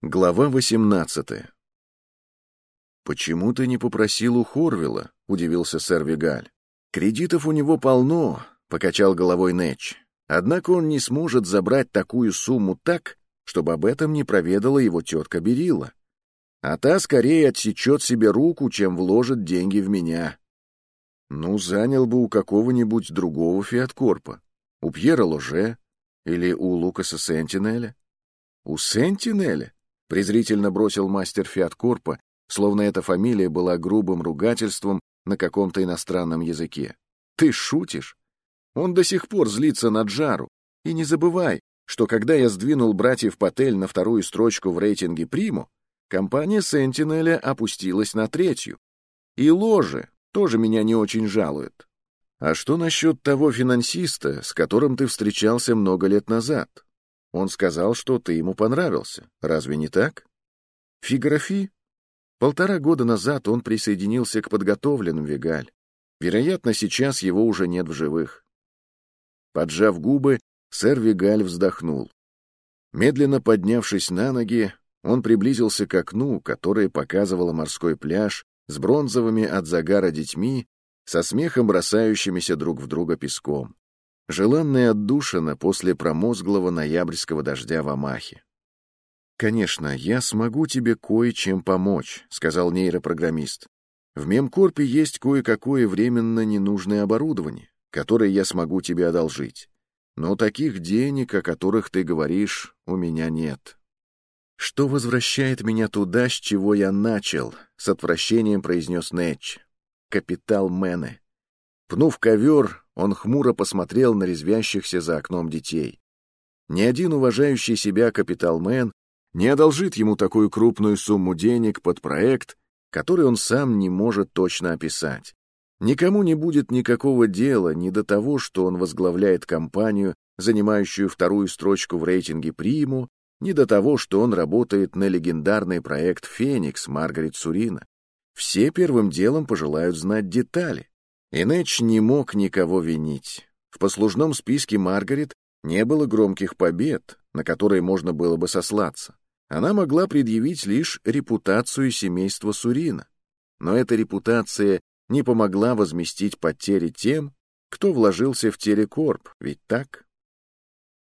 Глава 18 «Почему ты не попросил у Хорвилла?» — удивился сэр Вигаль. «Кредитов у него полно», — покачал головой Нэтч. «Однако он не сможет забрать такую сумму так, чтобы об этом не проведала его тетка Берила. А та скорее отсечет себе руку, чем вложит деньги в меня. Ну, занял бы у какого-нибудь другого фиаткорпа. У Пьера Ложе или у Лукаса Сентинеля. У Сентинеля? Презрительно бросил мастер Фиаткорпа, словно эта фамилия была грубым ругательством на каком-то иностранном языке. «Ты шутишь? Он до сих пор злится на Джару. И не забывай, что когда я сдвинул братьев Патель на вторую строчку в рейтинге Приму, компания Сентинеля опустилась на третью. И Ложе тоже меня не очень жалует. А что насчет того финансиста, с которым ты встречался много лет назад? Он сказал, что ты ему понравился. Разве не так? Фиграфи? Полтора года назад он присоединился к подготовленным Вигаль. Вероятно, сейчас его уже нет в живых. Поджав губы, сэр Вигаль вздохнул. Медленно поднявшись на ноги, он приблизился к окну, которое показывало морской пляж с бронзовыми от загара детьми, со смехом бросающимися друг в друга песком. Желанная отдушина после промозглого ноябрьского дождя в Амахе. «Конечно, я смогу тебе кое-чем помочь», — сказал нейропрограммист. «В Мемкорпе есть кое-какое временно ненужное оборудование, которое я смогу тебе одолжить. Но таких денег, о которых ты говоришь, у меня нет». «Что возвращает меня туда, с чего я начал?» — с отвращением произнес Нэтч. «Капитал Мэне». Пнув ковер, он хмуро посмотрел на резвящихся за окном детей. Ни один уважающий себя капиталмен не одолжит ему такую крупную сумму денег под проект, который он сам не может точно описать. Никому не будет никакого дела ни до того, что он возглавляет компанию, занимающую вторую строчку в рейтинге Приму, ни до того, что он работает на легендарный проект «Феникс» Маргарет Сурина. Все первым делом пожелают знать детали. Иначе не мог никого винить. В послужном списке Маргарет не было громких побед, на которые можно было бы сослаться. Она могла предъявить лишь репутацию семейства Сурина. Но эта репутация не помогла возместить потери тем, кто вложился в телекорп, ведь так?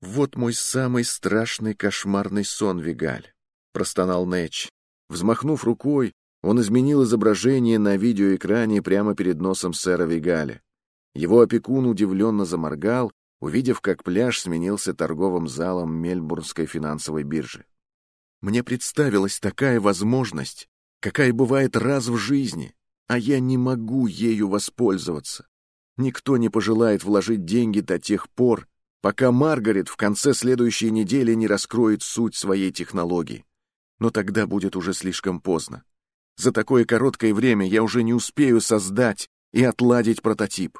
«Вот мой самый страшный кошмарный сон, Вигаль», — простонал Нэч. Взмахнув рукой, он изменил изображение на видеоэкране прямо перед носом сэра Вигаля. Его опекун удивленно заморгал, увидев, как пляж сменился торговым залом Мельбурнской финансовой биржи. «Мне представилась такая возможность, какая бывает раз в жизни, а я не могу ею воспользоваться. Никто не пожелает вложить деньги до тех пор, пока Маргарет в конце следующей недели не раскроет суть своей технологии. Но тогда будет уже слишком поздно. За такое короткое время я уже не успею создать и отладить прототип.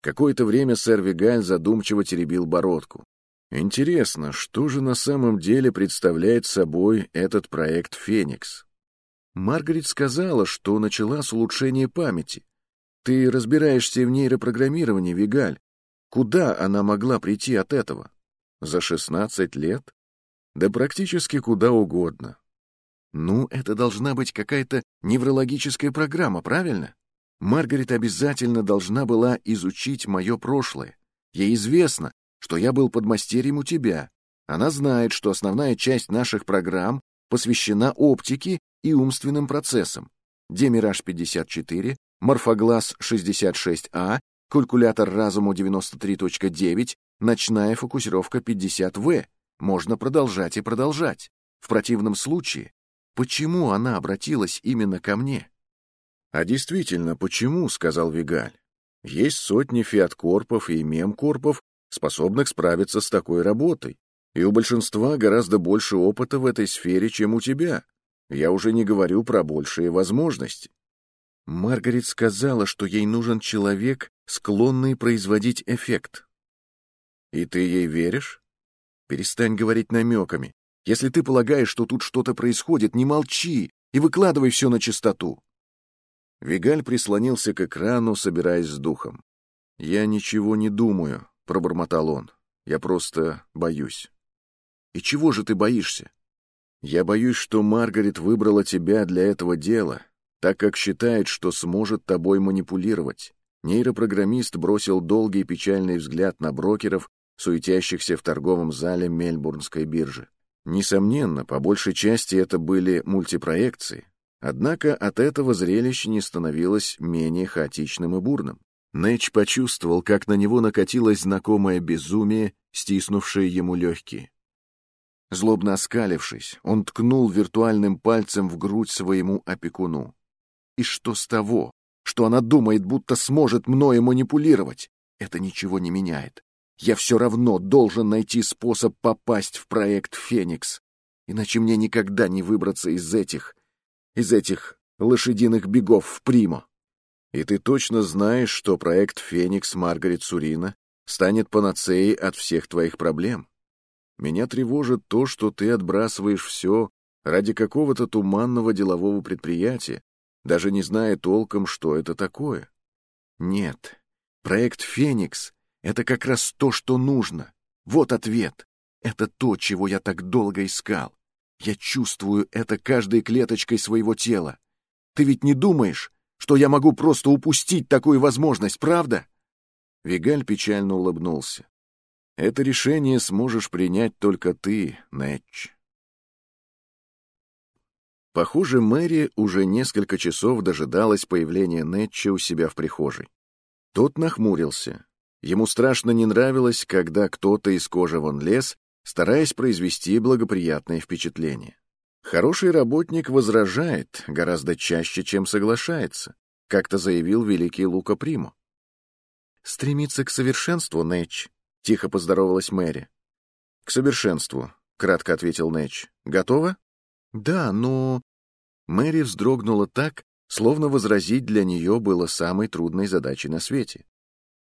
Какое-то время сэр Вигаль задумчиво теребил бородку. Интересно, что же на самом деле представляет собой этот проект «Феникс»? Маргарет сказала, что начала с улучшения памяти. Ты разбираешься в нейропрограммировании, Вигаль. Куда она могла прийти от этого? За 16 лет? Да практически куда угодно. Ну, это должна быть какая-то неврологическая программа, правильно? Маргарет обязательно должна была изучить мое прошлое. Ей известно, что я был подмастерьем у тебя. Она знает, что основная часть наших программ посвящена оптике и умственным процессам. Демираж 54, Морфоглаз 66А, калькулятор разуму 93.9, ночная фокусировка 50В. Можно продолжать и продолжать. В противном случае Почему она обратилась именно ко мне? А действительно, почему, сказал Вигаль. Есть сотни фиаткорпов и мемкорпов, способных справиться с такой работой. И у большинства гораздо больше опыта в этой сфере, чем у тебя. Я уже не говорю про большие возможности. Маргарет сказала, что ей нужен человек, склонный производить эффект. И ты ей веришь? Перестань говорить намеками. Если ты полагаешь, что тут что-то происходит, не молчи и выкладывай все на чистоту. Вигаль прислонился к экрану, собираясь с духом. «Я ничего не думаю», — пробормотал он. «Я просто боюсь». «И чего же ты боишься?» Я боюсь, что Маргарет выбрала тебя для этого дела, так как считает, что сможет тобой манипулировать. Нейропрограммист бросил долгий печальный взгляд на брокеров, суетящихся в торговом зале Мельбурнской биржи. Несомненно, по большей части это были мультипроекции, однако от этого зрелище не становилось менее хаотичным и бурным. Нэч почувствовал, как на него накатилось знакомое безумие, стиснувшее ему легкие. Злобно оскалившись, он ткнул виртуальным пальцем в грудь своему опекуну. И что с того, что она думает, будто сможет мною манипулировать? Это ничего не меняет. Я все равно должен найти способ попасть в проект «Феникс», иначе мне никогда не выбраться из этих, из этих лошадиных бегов в Примо. И ты точно знаешь, что проект «Феникс» Маргарет Сурина станет панацеей от всех твоих проблем. Меня тревожит то, что ты отбрасываешь все ради какого-то туманного делового предприятия, даже не зная толком, что это такое. Нет, проект «Феникс» — это как раз то, что нужно. Вот ответ. Это то, чего я так долго искал. Я чувствую это каждой клеточкой своего тела. Ты ведь не думаешь, что я могу просто упустить такую возможность, правда?» Вигаль печально улыбнулся. Это решение сможешь принять только ты, Нэтч. Похоже, Мэри уже несколько часов дожидалась появления Нэтча у себя в прихожей. Тот нахмурился. Ему страшно не нравилось, когда кто-то из кожи вон лез, стараясь произвести благоприятное впечатление. Хороший работник возражает гораздо чаще, чем соглашается, как-то заявил великий Лука Приму. Стремиться к совершенству, Нэтч, Тихо поздоровалась Мэри. «К совершенству», — кратко ответил Нэч. «Готова?» «Да, но...» Мэри вздрогнула так, словно возразить для нее было самой трудной задачей на свете.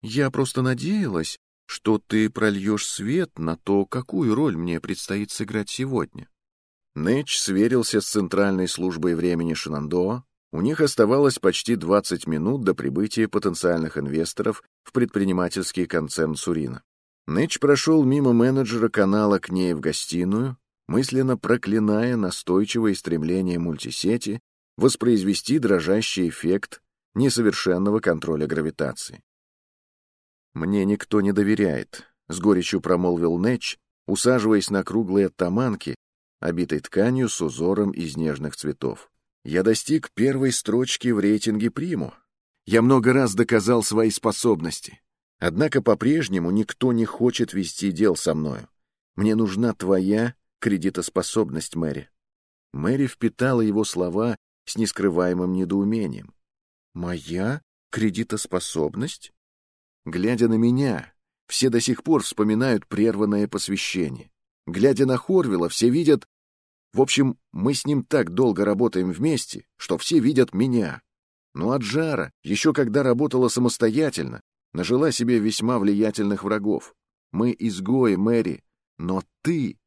«Я просто надеялась, что ты прольешь свет на то, какую роль мне предстоит сыграть сегодня». Нэч сверился с Центральной службой времени Шинандоа. У них оставалось почти 20 минут до прибытия потенциальных инвесторов в предпринимательский концерн Сурина. Нэч прошел мимо менеджера канала к ней в гостиную, мысленно проклиная настойчивое стремление мультисети воспроизвести дрожащий эффект несовершенного контроля гравитации. «Мне никто не доверяет», — с горечью промолвил Нэч, усаживаясь на круглые оттаманки, обитой тканью с узором из нежных цветов. «Я достиг первой строчки в рейтинге приму. Я много раз доказал свои способности. Однако по-прежнему никто не хочет вести дел со мною. Мне нужна твоя кредитоспособность, Мэри. Мэри впитала его слова с нескрываемым недоумением. «Моя кредитоспособность?» Глядя на меня, все до сих пор вспоминают прерванное посвящение. Глядя на Хорвилла, все видят... В общем, мы с ним так долго работаем вместе, что все видят меня. Ну а Джара, еще когда работала самостоятельно, нажила себе весьма влиятельных врагов. Мы изгои, Мэри, но ты...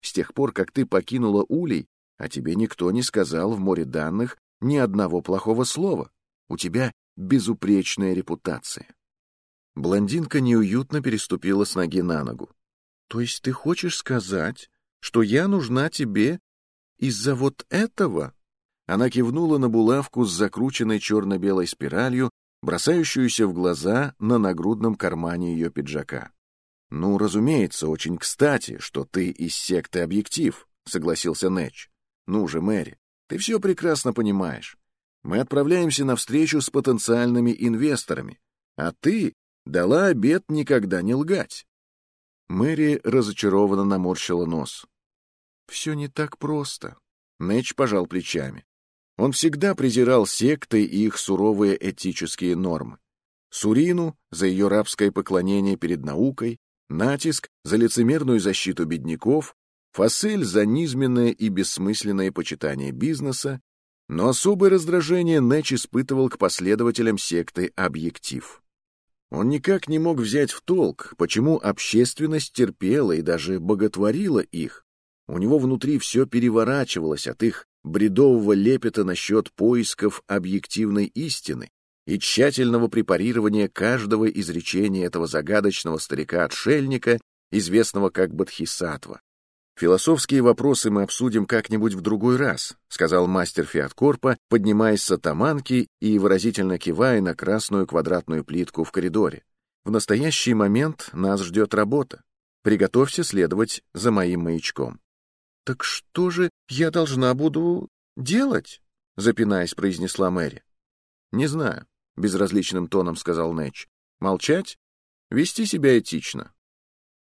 С тех пор, как ты покинула Улей, а тебе никто не сказал в море данных ни одного плохого слова. У тебя безупречная репутация. Блондинка неуютно переступила с ноги на ногу. То есть ты хочешь сказать, что я нужна тебе из-за вот этого? Она кивнула на булавку с закрученной черно-белой спиралью, бросающуюся в глаза на нагрудном кармане ее пиджака. «Ну, разумеется, очень кстати, что ты из секты «Объектив», — согласился Нэтч. «Ну же, Мэри, ты все прекрасно понимаешь. Мы отправляемся на встречу с потенциальными инвесторами, а ты дала обет никогда не лгать». Мэри разочарованно наморщила нос. «Все не так просто», — Нэтч пожал плечами. Он всегда презирал секты и их суровые этические нормы. Сурину за ее рабское поклонение перед наукой, натиск за лицемерную защиту бедняков, Фасель за низменное и бессмысленное почитание бизнеса, но особое раздражение Нэч испытывал к последователям секты «Объектив». Он никак не мог взять в толк, почему общественность терпела и даже боготворила их. У него внутри все переворачивалось от их бредового лепета насчет поисков объективной истины и тщательного препарирования каждого изречения этого загадочного старика-отшельника, известного как Бадхисатва. «Философские вопросы мы обсудим как-нибудь в другой раз», сказал мастер Фиаткорпа, поднимаясь с атаманки и выразительно кивая на красную квадратную плитку в коридоре. «В настоящий момент нас ждет работа. Приготовься следовать за моим маячком». «Так что же я должна буду делать?» запинаясь, произнесла Мэри. «Не знаю», — безразличным тоном сказал Нэтч. «Молчать? Вести себя этично.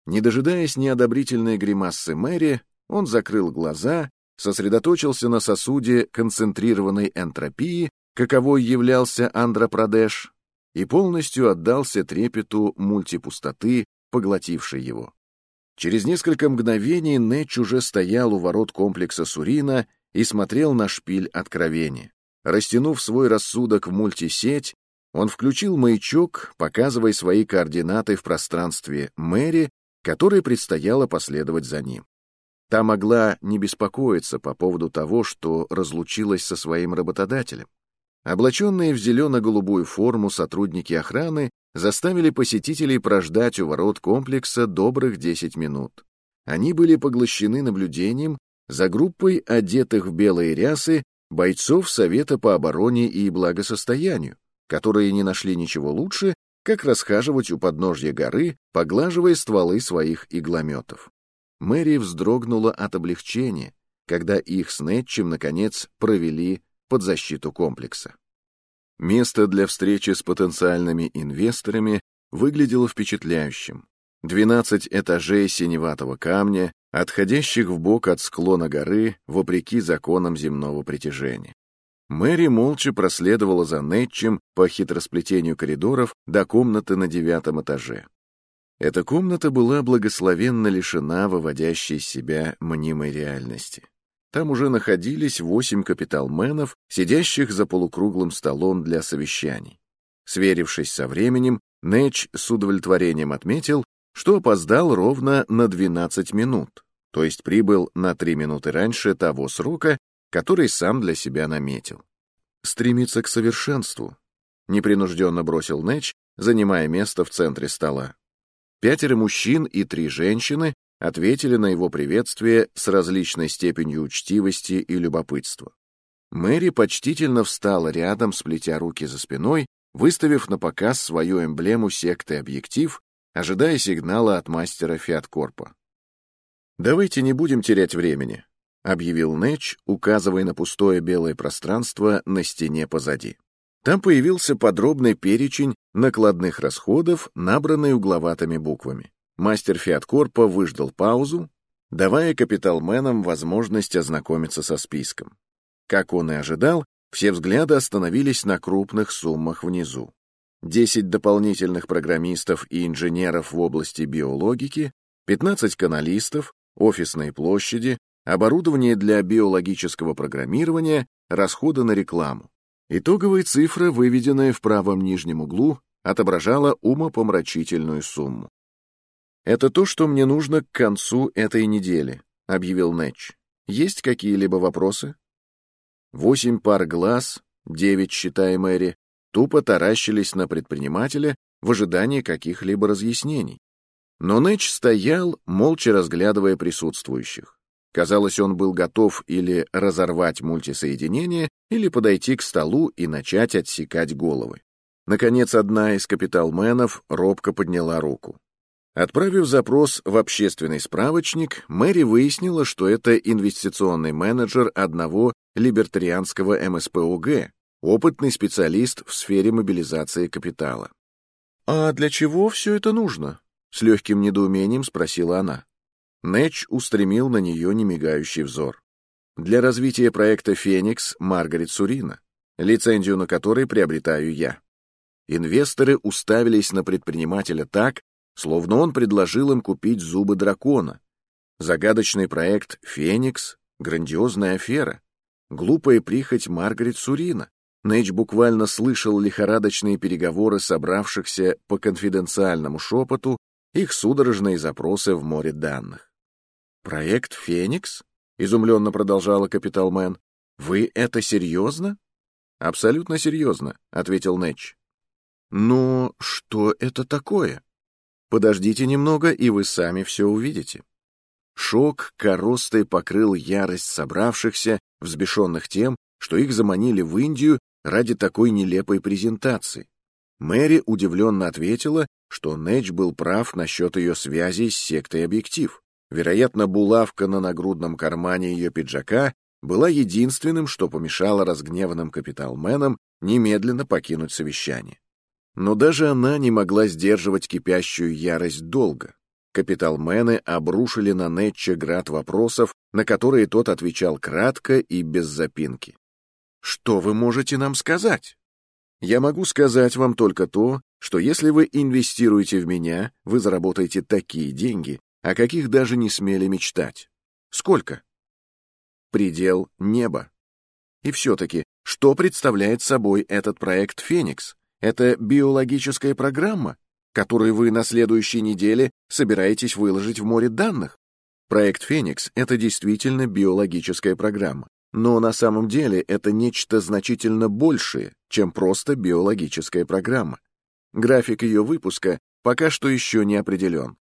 Не дожидаясь неодобрительной гримасы Мэри, он закрыл глаза, сосредоточился на сосуде концентрированной энтропии, каковой являлся Андропрадеш, и полностью отдался трепету мультипустоты, поглотившей его. Через несколько мгновений Нэтч уже стоял у ворот комплекса Сурина и смотрел на шпиль откровения. Растянув свой рассудок в мультисеть, он включил маячок, показывая свои координаты в пространстве Мэри которой предстояло последовать за ним. Та могла не беспокоиться по поводу того, что разлучилась со своим работодателем. Облаченные в зелено-голубую форму сотрудники охраны заставили посетителей прождать у ворот комплекса добрых 10 минут. Они были поглощены наблюдением за группой одетых в белые рясы бойцов Совета по обороне и благосостоянию, которые не нашли ничего лучше, как расхаживать у подножья горы, поглаживая стволы своих иглометов. Мэри вздрогнула от облегчения, когда их с Нэтчем, наконец, провели под защиту комплекса. Место для встречи с потенциальными инвесторами выглядело впечатляющим. 12 этажей синеватого камня, отходящих в бок от склона горы, вопреки законам земного притяжения. Мэри молча проследовала за Нэтчем по хитросплетению коридоров до комнаты на девятом этаже. Эта комната была благословенно лишена выводящей из себя мнимой реальности. Там уже находились восемь капиталменов, сидящих за полукруглым столом для совещаний. Сверившись со временем, Нэтч с удовлетворением отметил, что опоздал ровно на 12 минут, то есть прибыл на 3 минуты раньше того срока, который сам для себя наметил. «Стремиться к совершенству», — непринужденно бросил Нэч, занимая место в центре стола. Пятеро мужчин и три женщины ответили на его приветствие с различной степенью учтивости и любопытства. Мэри почтительно встала рядом, сплетя руки за спиной, выставив на показ свою эмблему секты «Объектив», ожидая сигнала от мастера Фиаткорпа. «Давайте не будем терять времени», — объявил Нэч, указывая на пустое белое пространство на стене позади. Там появился подробный перечень накладных расходов, набранный угловатыми буквами. Мастер Фиаткорпа выждал паузу, давая капиталменам возможность ознакомиться со списком. Как он и ожидал, все взгляды остановились на крупных суммах внизу. Десять дополнительных программистов и инженеров в области биологики, 15 каналистов, офисные площади, оборудование для биологического программирования, расходы на рекламу. Итоговая цифра, выведенная в правом нижнем углу, отображала умопомрачительную сумму. «Это то, что мне нужно к концу этой недели», — объявил Нэтч. «Есть какие-либо вопросы?» Восемь пар глаз, девять, считая Мэри, тупо таращились на предпринимателя в ожидании каких-либо разъяснений. Но Нэтч стоял, молча разглядывая присутствующих. Казалось, он был готов или разорвать мультисоединение, или подойти к столу и начать отсекать головы. Наконец, одна из капиталменов робко подняла руку. Отправив запрос в общественный справочник, Мэри выяснила, что это инвестиционный менеджер одного либертарианского МСПОГ, опытный специалист в сфере мобилизации капитала. «А для чего все это нужно?» — с легким недоумением спросила она. Нэтч устремил на нее немигающий взор. Для развития проекта «Феникс» Маргарет Сурина, лицензию на который приобретаю я. Инвесторы уставились на предпринимателя так, словно он предложил им купить зубы дракона. Загадочный проект «Феникс» — грандиозная афера. Глупая прихоть Маргарет Сурина. Нэйч буквально слышал лихорадочные переговоры собравшихся по конфиденциальному шепоту, их судорожные запросы в море данных. «Проект «Феникс»?» — изумленно продолжала Капиталмен. «Вы это серьезно?» «Абсолютно серьезно», — ответил Нэтч. «Ну, что это такое?» «Подождите немного, и вы сами все увидите». Шок коростой покрыл ярость собравшихся, взбешенных тем, что их заманили в Индию ради такой нелепой презентации. Мэри удивленно ответила, что Нэч был прав насчет ее связей с сектой «Объектив». Вероятно, булавка на нагрудном кармане ее пиджака была единственным, что помешало разгневанным капиталменам немедленно покинуть совещание. Но даже она не могла сдерживать кипящую ярость долго. Капиталмены обрушили на Нетча град вопросов, на которые тот отвечал кратко и без запинки. «Что вы можете нам сказать?» «Я могу сказать вам только то, что если вы инвестируете в меня, вы заработаете такие деньги, о каких даже не смели мечтать. Сколько?» «Предел неба». И все-таки, что представляет собой этот проект «Феникс»? Это биологическая программа, которую вы на следующей неделе собираетесь выложить в море данных. Проект «Феникс» — это действительно биологическая программа. Но на самом деле это нечто значительно большее, чем просто биологическая программа. График ее выпуска пока что еще не определен.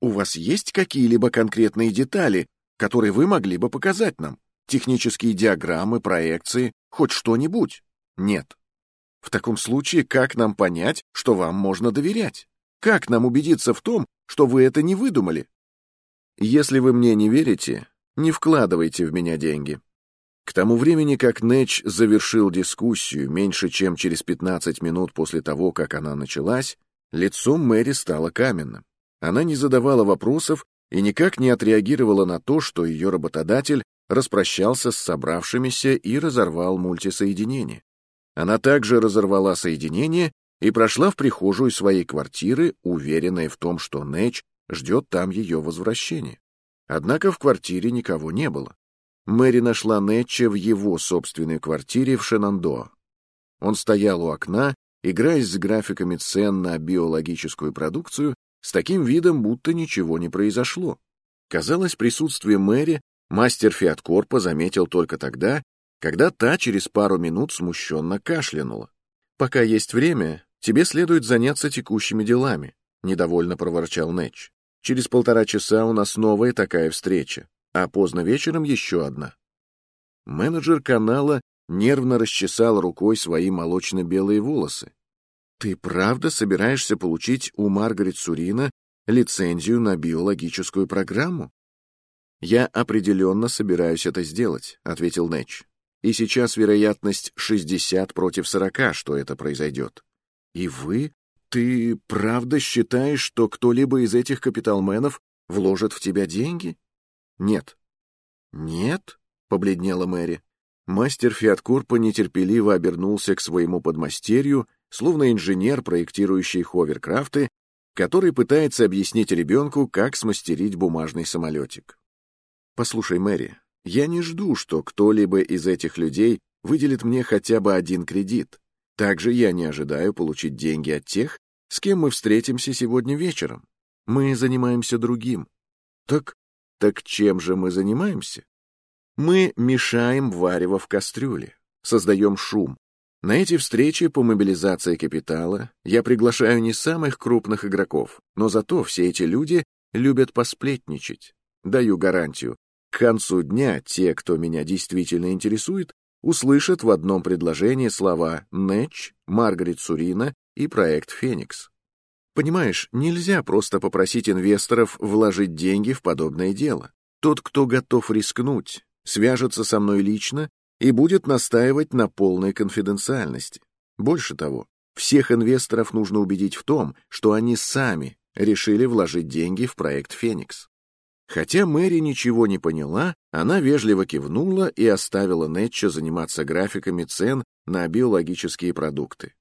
У вас есть какие-либо конкретные детали, которые вы могли бы показать нам? Технические диаграммы, проекции, хоть что-нибудь? Нет. В таком случае, как нам понять, что вам можно доверять? Как нам убедиться в том, что вы это не выдумали? Если вы мне не верите, не вкладывайте в меня деньги. К тому времени, как Нэч завершил дискуссию меньше, чем через 15 минут после того, как она началась, лицо Мэри стало каменным. Она не задавала вопросов и никак не отреагировала на то, что ее работодатель распрощался с собравшимися и разорвал мультисоединение. Она также разорвала соединение и прошла в прихожую своей квартиры, уверенная в том, что Нэч ждет там ее возвращения. Однако в квартире никого не было. Мэри нашла Нэтча в его собственной квартире в Шенандоа. Он стоял у окна, играясь с графиками цен на биологическую продукцию, с таким видом, будто ничего не произошло. Казалось, присутствие Мэри мастер Фиаткорпа заметил только тогда, когда та через пару минут смущенно кашлянула. «Пока есть время, тебе следует заняться текущими делами», — недовольно проворчал Нэтч. «Через полтора часа у нас новая такая встреча, а поздно вечером еще одна». Менеджер канала нервно расчесал рукой свои молочно-белые волосы. «Ты правда собираешься получить у Маргарет Сурина лицензию на биологическую программу?» «Я определенно собираюсь это сделать», — ответил Нэтч и сейчас вероятность 60 против 40, что это произойдет. И вы? Ты правда считаешь, что кто-либо из этих капиталменов вложит в тебя деньги? Нет. Нет? Побледнела Мэри. Мастер Фиаткурпа нетерпеливо обернулся к своему подмастерью, словно инженер, проектирующий ховеркрафты, который пытается объяснить ребенку, как смастерить бумажный самолетик. «Послушай, Мэри, я не жду, что кто-либо из этих людей выделит мне хотя бы один кредит. Также я не ожидаю получить деньги от тех, с кем мы встретимся сегодня вечером. Мы занимаемся другим. Так, так чем же мы занимаемся? Мы мешаем варево в кастрюле, создаем шум. На эти встречи по мобилизации капитала я приглашаю не самых крупных игроков, но зато все эти люди любят посплетничать. Даю гарантию, к концу дня те, кто меня действительно интересует, услышат в одном предложении слова «Нэтч», «Маргарет Сурина» и «Проект Феникс». Понимаешь, нельзя просто попросить инвесторов вложить деньги в подобное дело. Тот, кто готов рискнуть, свяжется со мной лично и будет настаивать на полной конфиденциальности. Больше того, всех инвесторов нужно убедить в том, что они сами решили вложить деньги в проект «Феникс». Хотя Мэри ничего не поняла, она вежливо кивнула и оставила Нетча заниматься графиками цен на биологические продукты.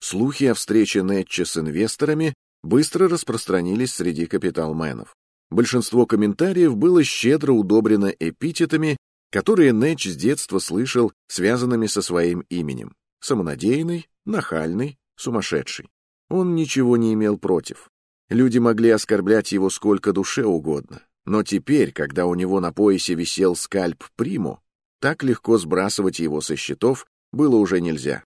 Слухи о встрече Нетча с инвесторами быстро распространились среди капиталменов. Большинство комментариев было щедро удобрено эпитетами, которые Нэтч с детства слышал, связанными со своим именем. Самонадеянный, нахальный, сумасшедший. Он ничего не имел против. Люди могли оскорблять его сколько душе угодно, но теперь, когда у него на поясе висел скальп Приму, так легко сбрасывать его со счетов было уже нельзя.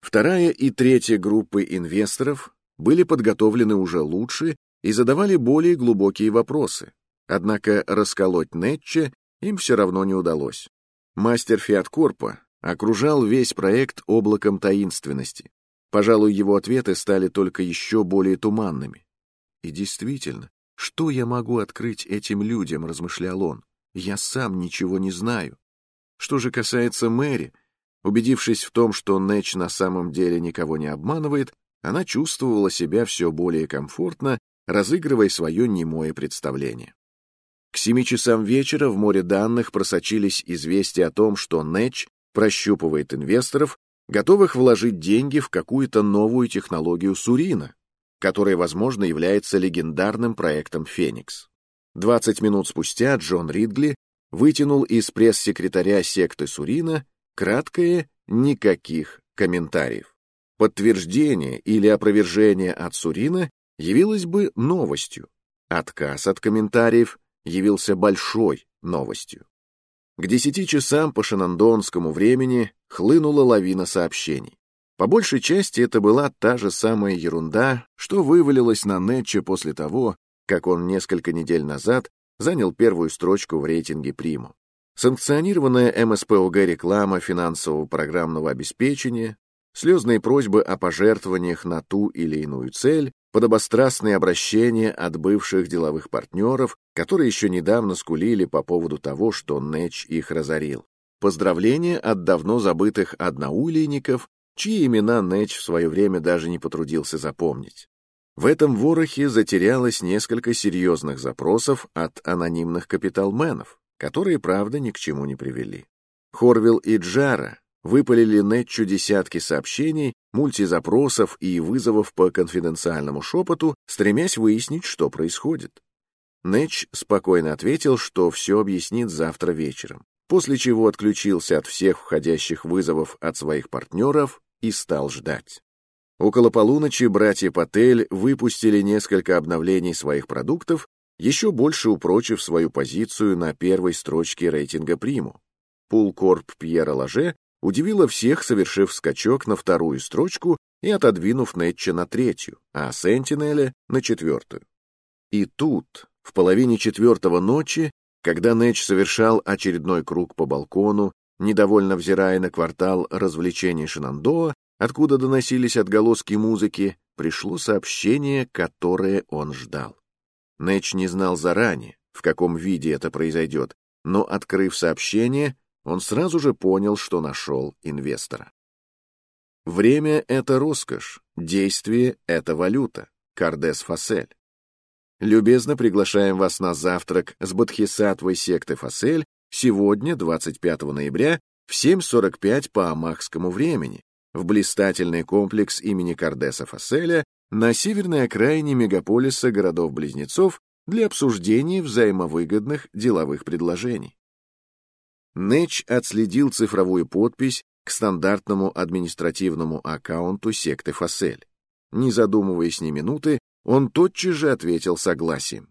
Вторая и третья группы инвесторов были подготовлены уже лучше и задавали более глубокие вопросы. Однако расколоть Нетче им все равно не удалось. Мастер Фиаткорпа окружал весь проект облаком таинственности. Пожалуй, его ответы стали только еще более туманными. И действительно, что я могу открыть этим людям, размышлял он. Я сам ничего не знаю. Что же касается Мэри, убедившись в том, что Нэч на самом деле никого не обманывает, она чувствовала себя все более комфортно, разыгрывая свое немое представление. К семи часам вечера в море данных просочились известия о том, что Нэч прощупывает инвесторов, готовых вложить деньги в какую-то новую технологию Сурина, которая, возможно, является легендарным проектом «Феникс». 20 минут спустя Джон Ридгли вытянул из пресс-секретаря секты Сурина краткое «никаких комментариев». Подтверждение или опровержение от Сурина явилось бы новостью. Отказ от комментариев явился большой новостью. К десяти часам по шенандонскому времени хлынула лавина сообщений. По большей части это была та же самая ерунда, что вывалилась на Нетче после того, как он несколько недель назад занял первую строчку в рейтинге Приму. Санкционированная МСПОГ реклама финансового программного обеспечения, слезные просьбы о пожертвованиях на ту или иную цель, подобострастные обращения от бывших деловых партнеров, которые еще недавно скулили по поводу того, что Нэч их разорил. Поздравления от давно забытых одноулейников, чьи имена Нэч в свое время даже не потрудился запомнить. В этом ворохе затерялось несколько серьезных запросов от анонимных капиталменов, которые, правда, ни к чему не привели. Хорвилл и Джара выпалили Нетчу десятки сообщений, мультизапросов и вызовов по конфиденциальному шепоту, стремясь выяснить, что происходит. Нэтч спокойно ответил, что все объяснит завтра вечером, после чего отключился от всех входящих вызовов от своих партнеров и стал ждать. Около полуночи братья Патель выпустили несколько обновлений своих продуктов, еще больше упрочив свою позицию на первой строчке рейтинга Приму. Пулкорп Пьера Лаже удивила всех, совершив скачок на вторую строчку и отодвинув Нетча на третью, а Сентинеля — на четвертую. И тут, в половине четвертого ночи, когда Нэтч совершал очередной круг по балкону, недовольно взирая на квартал развлечений Шинандоа, откуда доносились отголоски музыки, пришло сообщение, которое он ждал. Нэтч не знал заранее, в каком виде это произойдет, но, открыв сообщение, он сразу же понял, что нашел инвестора. Время — это роскошь, действие — это валюта. Кардес Фасель. Любезно приглашаем вас на завтрак с Бодхисаттвой секты Фасель сегодня, 25 ноября, в 7.45 по амахскому времени, в блистательный комплекс имени Кардеса Фаселя на северной окраине мегаполиса городов-близнецов для обсуждения взаимовыгодных деловых предложений. Нэч отследил цифровую подпись к стандартному административному аккаунту секты Фасель. Не задумываясь ни минуты, он тотчас же ответил согласием.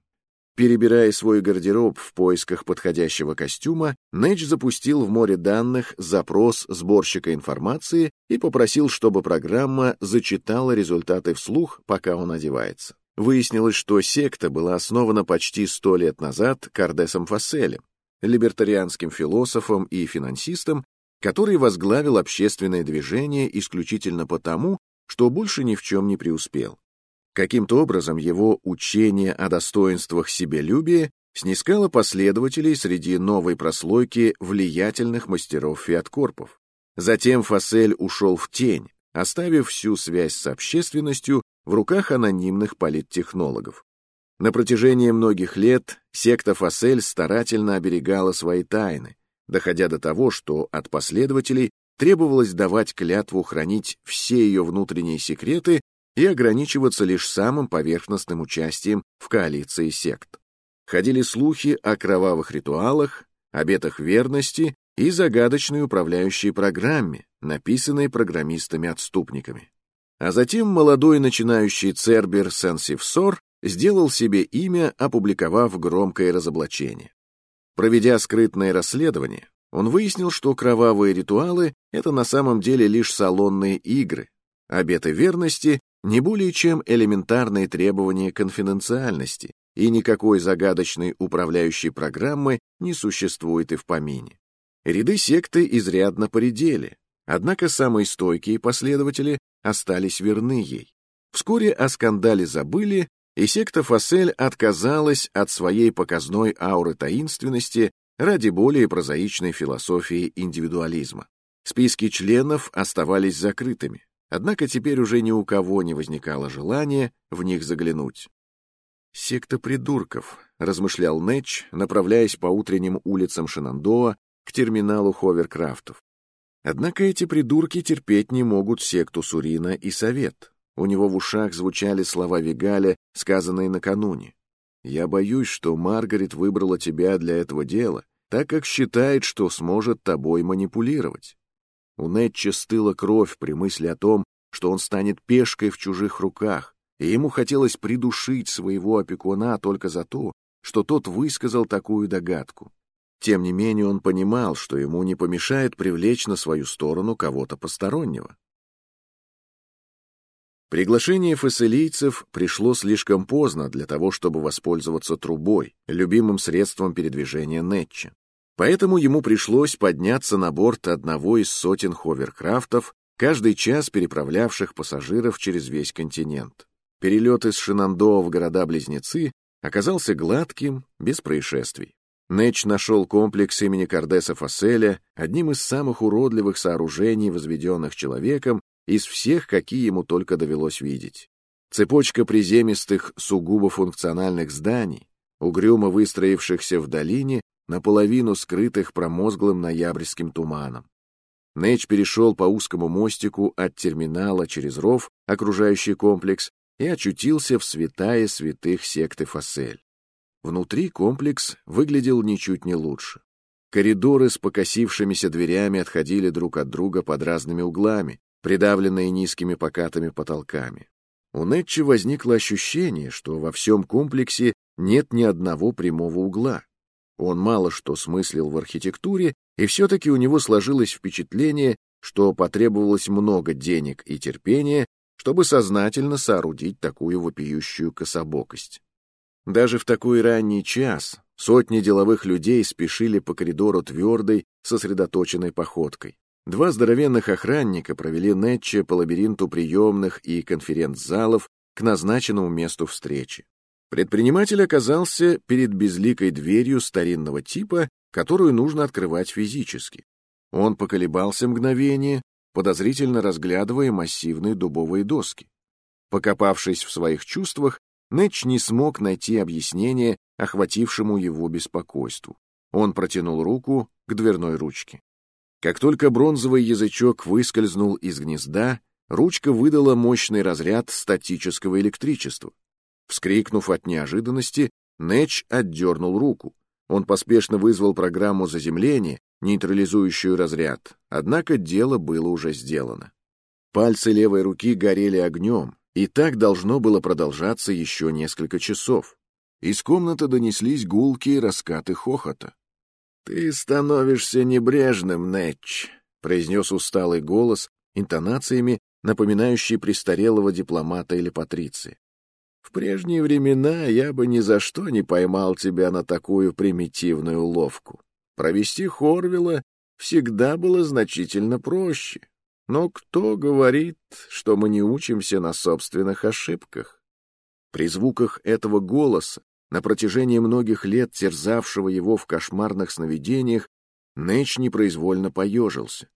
Перебирая свой гардероб в поисках подходящего костюма, Нэч запустил в море данных запрос сборщика информации и попросил, чтобы программа зачитала результаты вслух, пока он одевается. Выяснилось, что секта была основана почти сто лет назад Кардесом Фасселем, либертарианским философом и финансистом, который возглавил общественное движение исключительно потому, что больше ни в чем не преуспел. Каким-то образом его учение о достоинствах себелюбия снискало последователей среди новой прослойки влиятельных мастеров фиаткорпов. Затем Фасель ушел в тень, оставив всю связь с общественностью в руках анонимных политтехнологов. На протяжении многих лет секта Фасель старательно оберегала свои тайны, доходя до того, что от последователей требовалось давать клятву хранить все ее внутренние секреты и ограничиваться лишь самым поверхностным участием в коалиции сект. Ходили слухи о кровавых ритуалах, обетах верности и загадочной управляющей программе, написанной программистами-отступниками. А затем молодой начинающий Цербер Сенсивсор сделал себе имя, опубликовав громкое разоблачение. Проведя скрытное расследование, он выяснил, что кровавые ритуалы — это на самом деле лишь салонные игры, обеты верности не более чем элементарные требования конфиденциальности, и никакой загадочной управляющей программы не существует и в помине. Ряды секты изрядно поредели, однако самые стойкие последователи остались верны ей. Вскоре о скандале забыли, и секта Фасель отказалась от своей показной ауры таинственности ради более прозаичной философии индивидуализма. Списки членов оставались закрытыми, однако теперь уже ни у кого не возникало желания в них заглянуть. «Секта придурков», — размышлял Нэтч, направляясь по утренним улицам Шинандоа к терминалу ховеркрафтов. Однако эти придурки терпеть не могут секту Сурина и Совет. У него в ушах звучали слова Вигаля, сказанные накануне. «Я боюсь, что Маргарет выбрала тебя для этого дела, так как считает, что сможет тобой манипулировать». У Нетча стыла кровь при мысли о том, что он станет пешкой в чужих руках, и ему хотелось придушить своего опекуна только за то, что тот высказал такую догадку. Тем не менее он понимал, что ему не помешает привлечь на свою сторону кого-то постороннего. Приглашение фасилийцев пришло слишком поздно для того, чтобы воспользоваться трубой, любимым средством передвижения Нетча. Поэтому ему пришлось подняться на борт одного из сотен ховеркрафтов, каждый час переправлявших пассажиров через весь континент. Перелет из Шинандо в города-близнецы оказался гладким, без происшествий. Нэч нашел комплекс имени Кардеса Фасселя одним из самых уродливых сооружений, возведенных человеком, из всех, какие ему только довелось видеть. Цепочка приземистых, сугубо функциональных зданий, угрюмо выстроившихся в долине, наполовину скрытых промозглым ноябрьским туманом. Нэч перешел по узкому мостику от терминала через ров, окружающий комплекс, и очутился в святая святых секты Фасель. Внутри комплекс выглядел ничуть не лучше. Коридоры с покосившимися дверями отходили друг от друга под разными углами, придавленные низкими покатыми потолками. У Нетчи возникло ощущение, что во всем комплексе нет ни одного прямого угла. Он мало что смыслил в архитектуре, и все-таки у него сложилось впечатление, что потребовалось много денег и терпения, чтобы сознательно соорудить такую вопиющую кособокость. Даже в такой ранний час сотни деловых людей спешили по коридору твердой, сосредоточенной походкой. Два здоровенных охранника провели Нетча по лабиринту приемных и конференц-залов к назначенному месту встречи. Предприниматель оказался перед безликой дверью старинного типа, которую нужно открывать физически. Он поколебался мгновение, подозрительно разглядывая массивные дубовые доски. Покопавшись в своих чувствах, Нэтч не смог найти объяснение охватившему его беспокойству. Он протянул руку к дверной ручке. Как только бронзовый язычок выскользнул из гнезда, ручка выдала мощный разряд статического электричества. Вскрикнув от неожиданности, Нэтч отдернул руку. Он поспешно вызвал программу заземления, нейтрализующую разряд, однако дело было уже сделано. Пальцы левой руки горели огнем, и так должно было продолжаться еще несколько часов. Из комнаты донеслись гулкие раскаты хохота. «Ты становишься небрежным, Нэтч», — произнес усталый голос, интонациями, напоминающий престарелого дипломата или патриции. «В прежние времена я бы ни за что не поймал тебя на такую примитивную уловку. Провести Хорвилла всегда было значительно проще. Но кто говорит, что мы не учимся на собственных ошибках? При звуках этого голоса, на протяжении многих лет терзавшего его в кошмарных сновидениях, Нэч непроизвольно поежился.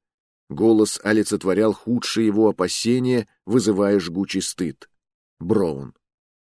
Голос олицетворял худшие его опасения, вызывая жгучий стыд. Браун.